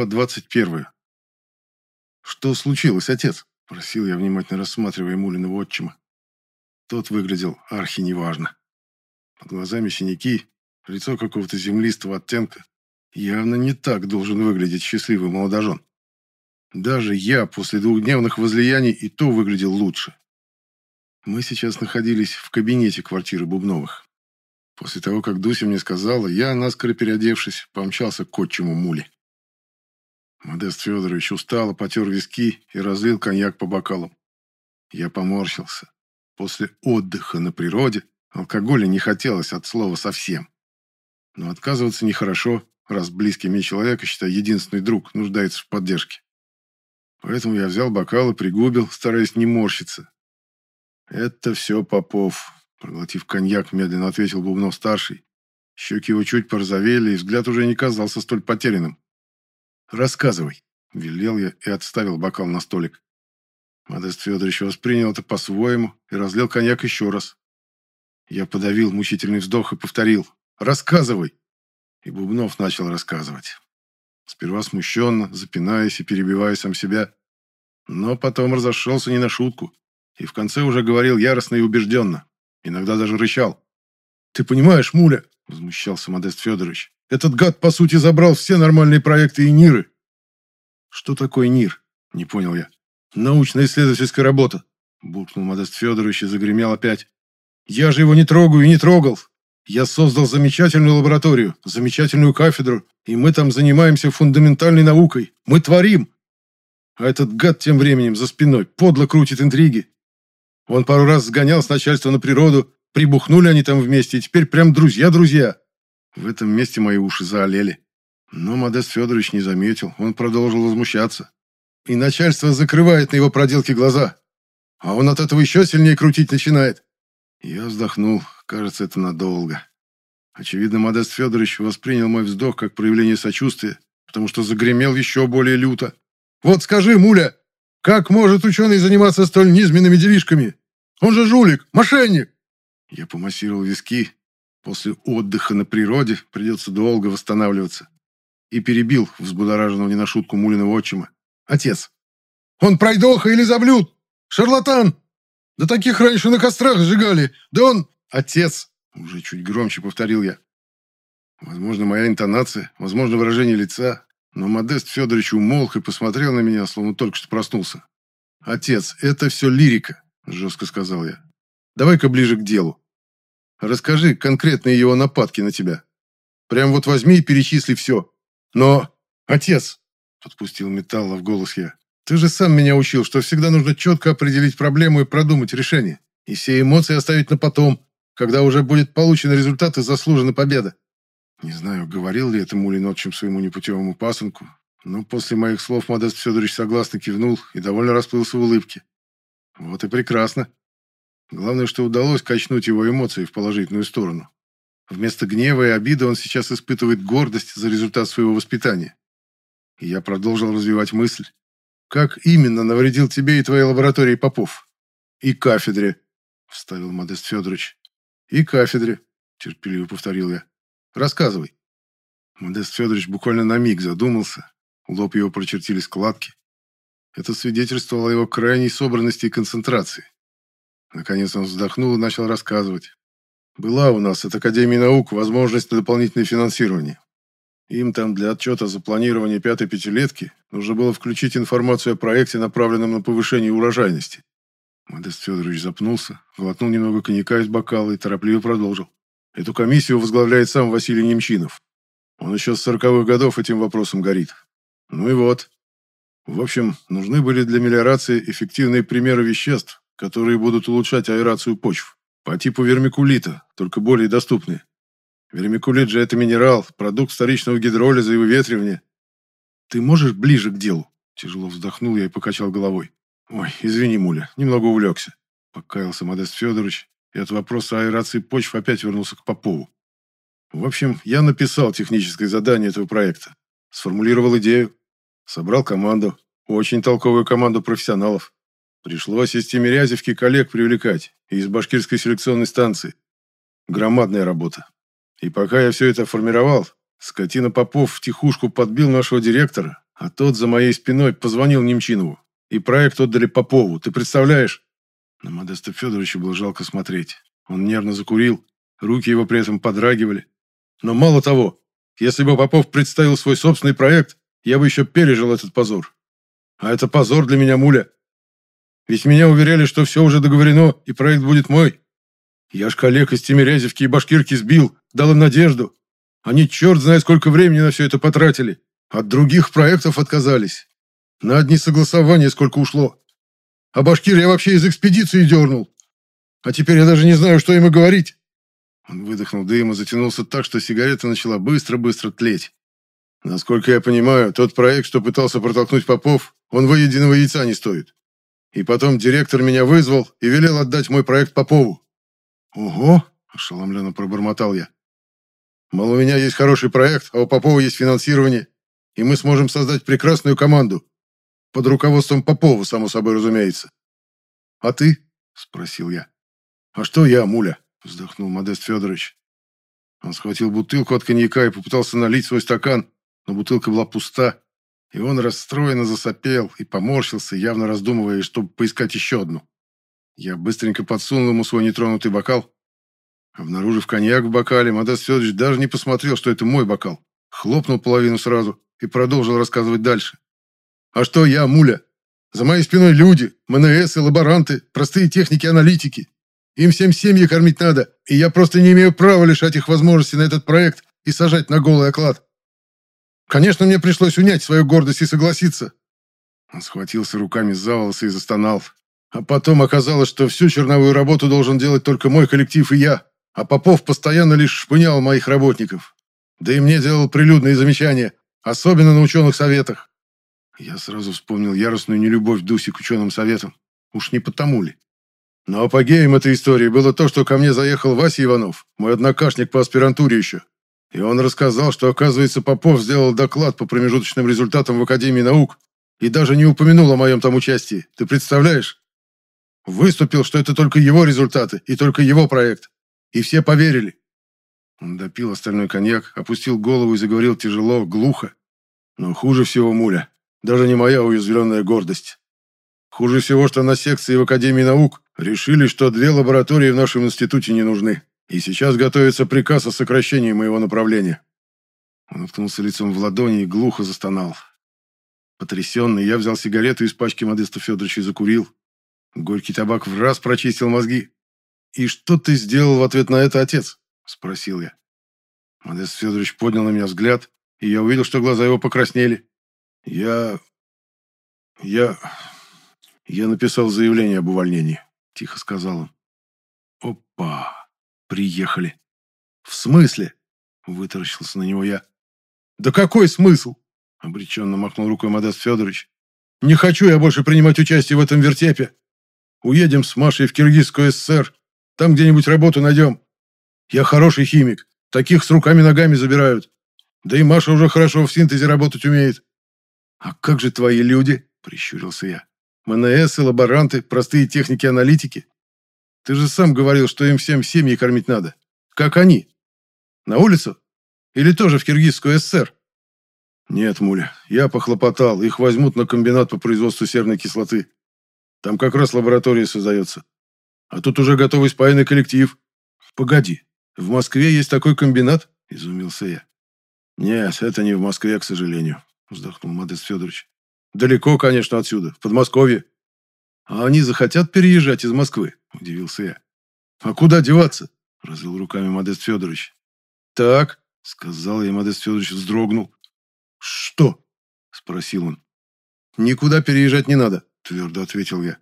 Глава 21. «Что случилось, отец?» – просил я, внимательно рассматривая Мулиного отчима. Тот выглядел архи неважно. Под глазами синяки, лицо какого-то землистого оттенка. Явно не так должен выглядеть счастливый молодожен. Даже я после двухдневных возлияний и то выглядел лучше. Мы сейчас находились в кабинете квартиры Бубновых. После того, как Дуся мне сказала, я, наскоро переодевшись, помчался к отчиму Муле. Модест Федорович устало потер виски и разлил коньяк по бокалам. Я поморщился. После отдыха на природе алкоголя не хотелось от слова совсем. Но отказываться нехорошо, раз близкий мне человек, считай, единственный друг, нуждается в поддержке. Поэтому я взял бокал и пригубил, стараясь не морщиться. «Это все Попов», — проглотив коньяк, медленно ответил Бубнов-старший. Щеки его чуть порозовели, и взгляд уже не казался столь потерянным. «Рассказывай», — велел я и отставил бокал на столик. Модест Федорович воспринял это по-своему и разлил коньяк еще раз. Я подавил мучительный вздох и повторил «Рассказывай!» И Бубнов начал рассказывать. Сперва смущенно, запинаясь и перебивая сам себя, но потом разошелся не на шутку и в конце уже говорил яростно и убежденно, иногда даже рычал. «Ты понимаешь, Муля?» – возмущался Модест Федорович. Этот гад, по сути, забрал все нормальные проекты и НИРы. Что такое НИР? Не понял я. Научно-исследовательская работа. Буркнул Модест Федорович и загремел опять. Я же его не трогаю и не трогал. Я создал замечательную лабораторию, замечательную кафедру, и мы там занимаемся фундаментальной наукой. Мы творим. А этот гад тем временем за спиной подло крутит интриги. Он пару раз сгонял с начальства на природу, прибухнули они там вместе, и теперь прям друзья-друзья. В этом месте мои уши заолели. Но Модест Федорович не заметил, он продолжил возмущаться. И начальство закрывает на его проделки глаза. А он от этого еще сильнее крутить начинает. Я вздохнул, кажется, это надолго. Очевидно, Модест Федорович воспринял мой вздох как проявление сочувствия, потому что загремел еще более люто. «Вот скажи, Муля, как может ученый заниматься столь низменными делишками? Он же жулик, мошенник!» Я помассировал виски, После отдыха на природе придется долго восстанавливаться. И перебил взбудораженного не на шутку Мулиного отчима. Отец. Он пройдоха или заблюд? Шарлатан! Да таких раньше на кострах сжигали. Да он... Отец. Уже чуть громче повторил я. Возможно, моя интонация, возможно, выражение лица, но Модест Федорович умолк и посмотрел на меня, словно только что проснулся. «Отец, это все лирика», – жестко сказал я. «Давай-ка ближе к делу. Расскажи конкретные его нападки на тебя. Прям вот возьми и перечисли все. Но, отец, подпустил металла в голос я, ты же сам меня учил, что всегда нужно четко определить проблему и продумать решение. И все эмоции оставить на потом, когда уже будет получен результат и заслужена победа. Не знаю, говорил ли это Мулин отчим своему непутевому пасынку, но после моих слов Модест Федорович согласно кивнул и довольно расплылся в улыбке. Вот и прекрасно. Главное, что удалось качнуть его эмоции в положительную сторону. Вместо гнева и обиды он сейчас испытывает гордость за результат своего воспитания. И я продолжил развивать мысль. Как именно навредил тебе и твоей лаборатории Попов? И кафедре, вставил Модест Федорович. И кафедре, терпеливо повторил я. Рассказывай. Модест Федорович буквально на миг задумался. Лоб его прочертили складки. Это свидетельствовало его крайней собранности и концентрации. Наконец он вздохнул и начал рассказывать. Была у нас от Академии наук возможность на дополнительное финансирование. Им там для отчета за планирование пятой пятилетки нужно было включить информацию о проекте, направленном на повышение урожайности. Модест Федорович запнулся, глотнул немного коньяка из бокала и торопливо продолжил. Эту комиссию возглавляет сам Василий Немчинов. Он еще с сороковых годов этим вопросом горит. Ну и вот. В общем, нужны были для мелиорации эффективные примеры веществ, которые будут улучшать аэрацию почв. По типу вермикулита, только более доступные. Вермикулит же это минерал, продукт вторичного гидролиза и выветривания. Ты можешь ближе к делу? Тяжело вздохнул я и покачал головой. Ой, извини, Муля, немного увлекся. Покаялся Модест Федорович и от вопроса аэрации почв опять вернулся к Попову. В общем, я написал техническое задание этого проекта, сформулировал идею, собрал команду, очень толковую команду профессионалов. Пришлось из Тимирязевки коллег привлекать, и из башкирской селекционной станции. Громадная работа. И пока я все это формировал, скотина Попов в тихушку подбил нашего директора, А тот за моей спиной позвонил Немчинову. И проект отдали Попову. Ты представляешь? На Модеста Федоровича было жалко смотреть. Он нервно закурил, руки его при этом подрагивали. Но мало того, если бы Попов представил свой собственный проект, я бы еще пережил этот позор. А это позор для меня, муля. Ведь меня уверяли, что все уже договорено, и проект будет мой. Я ж коллег из Тимирязевки и Башкирки сбил, дал им надежду. Они черт знает сколько времени на все это потратили. От других проектов отказались. На одни согласования сколько ушло. А Башкир я вообще из экспедиции дернул. А теперь я даже не знаю, что им и говорить. Он выдохнул дым и затянулся так, что сигарета начала быстро-быстро тлеть. Насколько я понимаю, тот проект, что пытался протолкнуть Попов, он выеденного яйца не стоит. И потом директор меня вызвал и велел отдать мой проект Попову. «Ого!» – ошеломленно пробормотал я. «Мол, у меня есть хороший проект, а у Попова есть финансирование, и мы сможем создать прекрасную команду. Под руководством Попова, само собой разумеется. А ты?» – спросил я. «А что я, муля?» – вздохнул Модест Федорович. Он схватил бутылку от коньяка и попытался налить свой стакан, но бутылка была пуста, и он расстроенно засопел и поморщился, явно раздумывая, чтобы поискать еще одну. Я быстренько подсунул ему свой нетронутый бокал. Обнаружив коньяк в бокале, Модест Федорович даже не посмотрел, что это мой бокал. Хлопнул половину сразу и продолжил рассказывать дальше. «А что я, муля? За моей спиной люди, МНС и лаборанты, простые техники-аналитики. Им всем семьи кормить надо, и я просто не имею права лишать их возможности на этот проект и сажать на голый оклад. Конечно, мне пришлось унять свою гордость и согласиться. Он схватился руками за волосы и застонал. А потом оказалось, что всю черновую работу должен делать только мой коллектив и я, а Попов постоянно лишь шпынял моих работников. Да и мне делал прилюдные замечания, особенно на ученых советах. Я сразу вспомнил яростную нелюбовь Дуси к ученым советам. Уж не потому ли? Но апогеем этой истории было то, что ко мне заехал Вася Иванов, мой однокашник по аспирантуре еще. И он рассказал, что, оказывается, Попов сделал доклад по промежуточным результатам в Академии наук и даже не упомянул о моем там участии. Ты представляешь? Выступил, что это только его результаты и только его проект. И все поверили. Он допил остальной коньяк, опустил голову и заговорил тяжело, глухо. Но хуже всего, Муля, даже не моя уязвленная гордость. Хуже всего, что на секции в Академии наук решили, что две лаборатории в нашем институте не нужны. И сейчас готовится приказ о сокращении моего направления. Он уткнулся лицом в ладони и глухо застонал. Потрясенный, я взял сигарету из пачки Модеста Федоровича и закурил. Горький табак в раз прочистил мозги. «И что ты сделал в ответ на это, отец?» – спросил я. Модест Федорович поднял на меня взгляд, и я увидел, что глаза его покраснели. «Я... я... я написал заявление об увольнении», – тихо сказал он. «Опа!» «Приехали». «В смысле?» – вытаращился на него я. «Да какой смысл?» – обреченно махнул рукой Модест Федорович. «Не хочу я больше принимать участие в этом вертепе. Уедем с Машей в Киргизскую ССР. Там где-нибудь работу найдем. Я хороший химик. Таких с руками-ногами забирают. Да и Маша уже хорошо в синтезе работать умеет». «А как же твои люди?» – прищурился я. «МНС и лаборанты, простые техники-аналитики. Ты же сам говорил, что им всем семьи кормить надо. Как они? На улицу? Или тоже в Киргизскую ССР? Нет, Муля, я похлопотал. Их возьмут на комбинат по производству серной кислоты. Там как раз лаборатория создается. А тут уже готовый спаянный коллектив. Погоди, в Москве есть такой комбинат? Изумился я. Нет, это не в Москве, к сожалению, вздохнул Модест Федорович. Далеко, конечно, отсюда, в Подмосковье. А они захотят переезжать из Москвы? – удивился я. «А куда деваться?» – развел руками Модест Федорович. «Так», – сказал я, Модест Федорович вздрогнул. «Что?» – спросил он. «Никуда переезжать не надо», – твердо ответил я.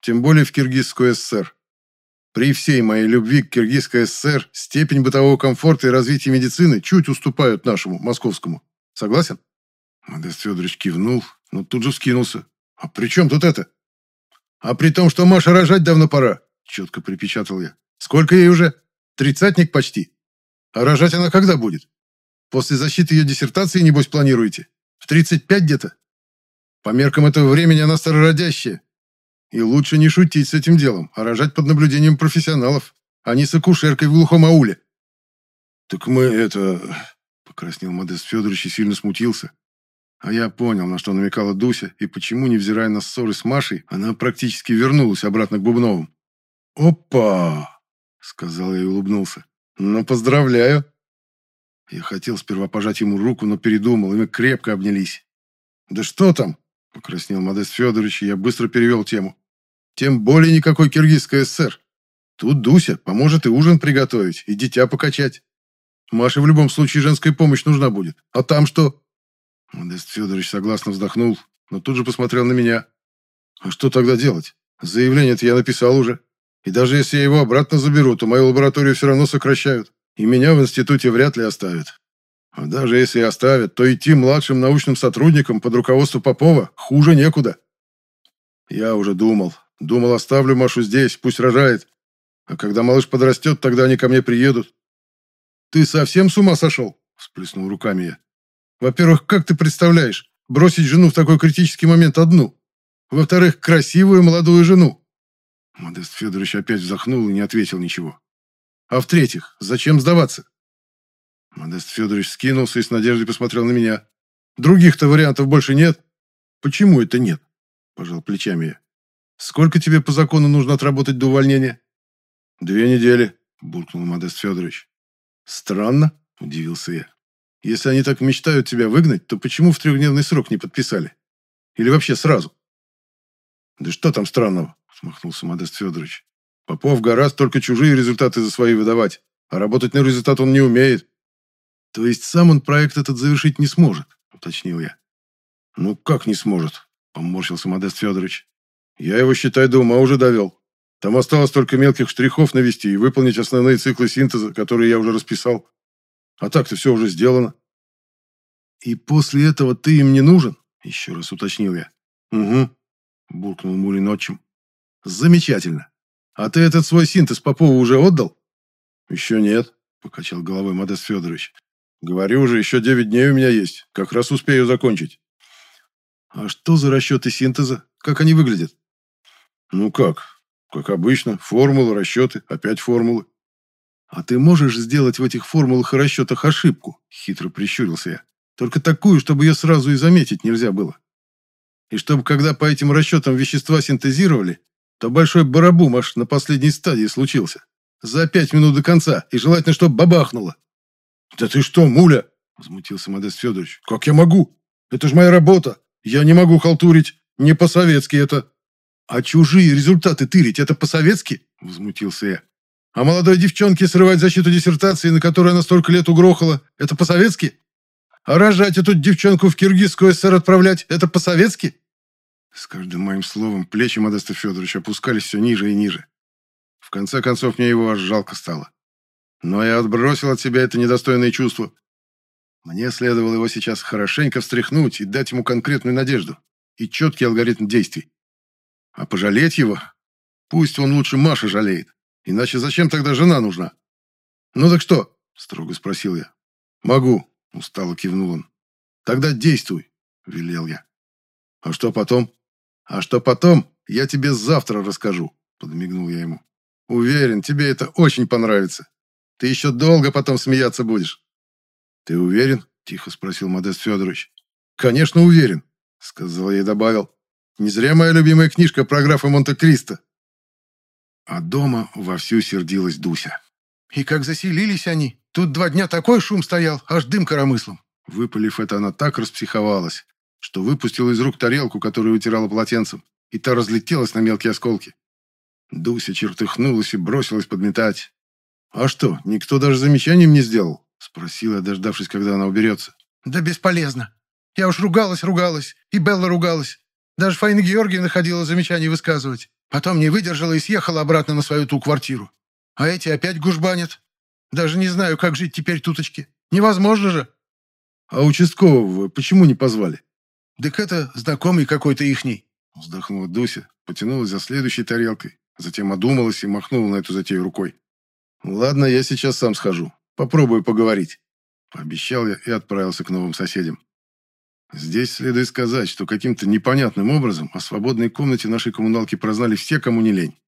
«Тем более в Киргизскую ССР. При всей моей любви к Киргизской ССР степень бытового комфорта и развития медицины чуть уступают нашему, московскому. Согласен?» Модест Федорович кивнул, но тут же вскинулся. «А при чем тут это?» «А при том, что Маша рожать давно пора», — четко припечатал я. «Сколько ей уже? Тридцатник почти. А рожать она когда будет? После защиты ее диссертации, небось, планируете? В 35 где-то? По меркам этого времени она старородящая. И лучше не шутить с этим делом, а рожать под наблюдением профессионалов, а не с акушеркой в глухом ауле». «Так мы это...» — покраснел Модест Федорович и сильно смутился. А я понял, на что намекала Дуся, и почему, невзирая на ссоры с Машей, она практически вернулась обратно к Бубновым. «Опа!» — сказал я и улыбнулся. «Ну, поздравляю!» Я хотел сперва пожать ему руку, но передумал, и мы крепко обнялись. «Да что там?» — покраснел Модест Федорович, и я быстро перевел тему. «Тем более никакой киргизской ССР. Тут Дуся поможет и ужин приготовить, и дитя покачать. Маше в любом случае женская помощь нужна будет. А там что?» Модест Федорович согласно вздохнул, но тут же посмотрел на меня. «А что тогда делать? Заявление-то я написал уже. И даже если я его обратно заберу, то мою лабораторию все равно сокращают. И меня в институте вряд ли оставят. А даже если и оставят, то идти младшим научным сотрудником под руководством Попова хуже некуда. Я уже думал. Думал, оставлю Машу здесь, пусть рожает. А когда малыш подрастет, тогда они ко мне приедут. «Ты совсем с ума сошел?» – всплеснул руками я. «Во-первых, как ты представляешь, бросить жену в такой критический момент одну? Во-вторых, красивую молодую жену?» Модест Федорович опять вздохнул и не ответил ничего. «А в-третьих, зачем сдаваться?» Модест Федорович скинулся и с надеждой посмотрел на меня. «Других-то вариантов больше нет?» «Почему это нет?» – пожал плечами я. «Сколько тебе по закону нужно отработать до увольнения?» «Две недели», – буркнул Модест Федорович. «Странно», – удивился я. «Если они так мечтают тебя выгнать, то почему в трехдневный срок не подписали? Или вообще сразу?» «Да что там странного?» – смахнулся Модест Федорович. «Попов гораздо только чужие результаты за свои выдавать, а работать на результат он не умеет». «То есть сам он проект этот завершить не сможет?» – уточнил я. «Ну как не сможет?» – поморщился Модест Федорович. «Я его, считай, до ума уже довел. Там осталось только мелких штрихов навести и выполнить основные циклы синтеза, которые я уже расписал. А так-то все уже сделано. «И после этого ты им не нужен?» – еще раз уточнил я. «Угу», – буркнул Мулин отчим. «Замечательно. А ты этот свой синтез Попову уже отдал?» «Еще нет», – покачал головой Модест Федорович. «Говорю уже, еще девять дней у меня есть. Как раз успею закончить». «А что за расчеты синтеза? Как они выглядят?» «Ну как? Как обычно, формулы, расчеты, опять формулы. «А ты можешь сделать в этих формулах и расчетах ошибку?» – хитро прищурился я. «Только такую, чтобы ее сразу и заметить нельзя было. И чтобы, когда по этим расчетам вещества синтезировали, то большой барабум аж на последней стадии случился. За пять минут до конца, и желательно, чтобы бабахнуло». «Да ты что, муля?» – возмутился Модест Федорович. «Как я могу? Это же моя работа. Я не могу халтурить. Не по-советски это». «А чужие результаты тырить – это по-советски?» – возмутился я. «А молодой девчонке срывать защиту диссертации, на которой она столько лет угрохала – это по-советски? А рожать эту девчонку в Киргизскую ССР отправлять – это по-советски?» С каждым моим словом плечи Модеста Федоровича опускались все ниже и ниже. В конце концов, мне его аж жалко стало. Но я отбросил от себя это недостойное чувство. Мне следовало его сейчас хорошенько встряхнуть и дать ему конкретную надежду и четкий алгоритм действий. А пожалеть его? Пусть он лучше Маши жалеет. Иначе зачем тогда жена нужна? Ну так что? Строго спросил я. Могу, устало кивнул он. Тогда действуй, велел я. А что потом? А что потом, я тебе завтра расскажу, подмигнул я ему. Уверен, тебе это очень понравится. Ты еще долго потом смеяться будешь. Ты уверен? Тихо спросил Модест Федорович. Конечно, уверен, сказал я и добавил. Не зря моя любимая книжка про графа Монте-Кристо. А дома вовсю сердилась Дуся. И как заселились они. Тут два дня такой шум стоял, аж дым коромыслом. Выпалив это, она так распсиховалась, что выпустила из рук тарелку, которую вытирала полотенцем, и та разлетелась на мелкие осколки. Дуся чертыхнулась и бросилась подметать. «А что, никто даже замечанием не сделал?» — спросила, дождавшись, когда она уберется. «Да бесполезно. Я уж ругалась, ругалась, и Белла ругалась. Даже Фаина Георгиевна ходила замечания высказывать. Потом не выдержала и съехала обратно на свою ту квартиру. А эти опять гужбанят. Даже не знаю, как жить теперь туточки. Невозможно же. А участкового почему не позвали? Так это знакомый какой-то ихний. Вздохнула Дуся, потянулась за следующей тарелкой, затем одумалась и махнула на эту затею рукой. «Ладно, я сейчас сам схожу. Попробую поговорить». Пообещал я и отправился к новым соседям. Здесь следует сказать, что каким-то непонятным образом о свободной комнате нашей коммуналки прознали все, кому не лень.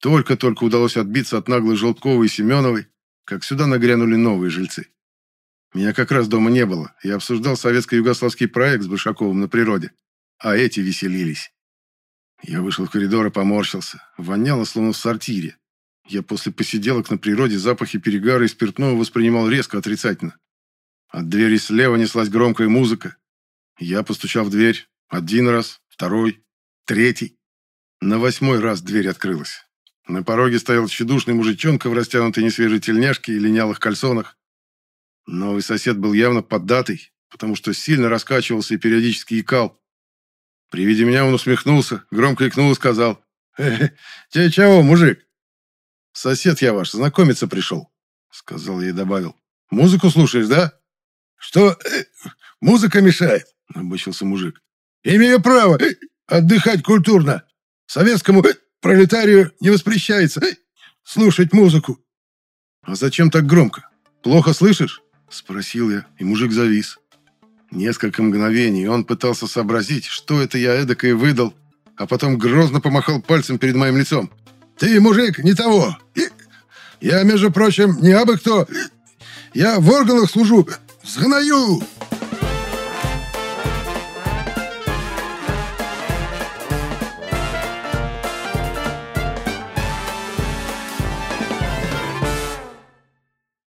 Только-только удалось отбиться от наглой Желтковой и Семеновой, как сюда нагрянули новые жильцы. Меня как раз дома не было. Я обсуждал советско-югославский проект с Большаковым на природе. А эти веселились. Я вышел в коридор и поморщился. Воняло, словно в сортире. Я после посиделок на природе запахи перегара и спиртного воспринимал резко отрицательно. От двери слева неслась громкая музыка. Я постучал в дверь. Один раз, второй, третий. На восьмой раз дверь открылась. На пороге стоял тщедушный мужичонка в растянутой несвежей тельняшке и линялых кальсонах. Новый сосед был явно поддатый, потому что сильно раскачивался и периодически икал. При виде меня он усмехнулся, громко икнул и сказал, «Э, «Тебе чего, мужик?» «Сосед я ваш, знакомиться пришел», — сказал я и добавил. «Музыку слушаешь, да?» «Что, э, музыка мешает?» — набычился мужик. «Имею право э, отдыхать культурно. Советскому э, пролетарию не воспрещается слушать музыку». «А зачем так громко? Плохо слышишь?» — спросил я, и мужик завис. Несколько мгновений он пытался сообразить, что это я эдакое выдал, а потом грозно помахал пальцем перед моим лицом. «Ты, мужик, не того! Я, между прочим, не абы кто! Я в органах служу! Сгною!»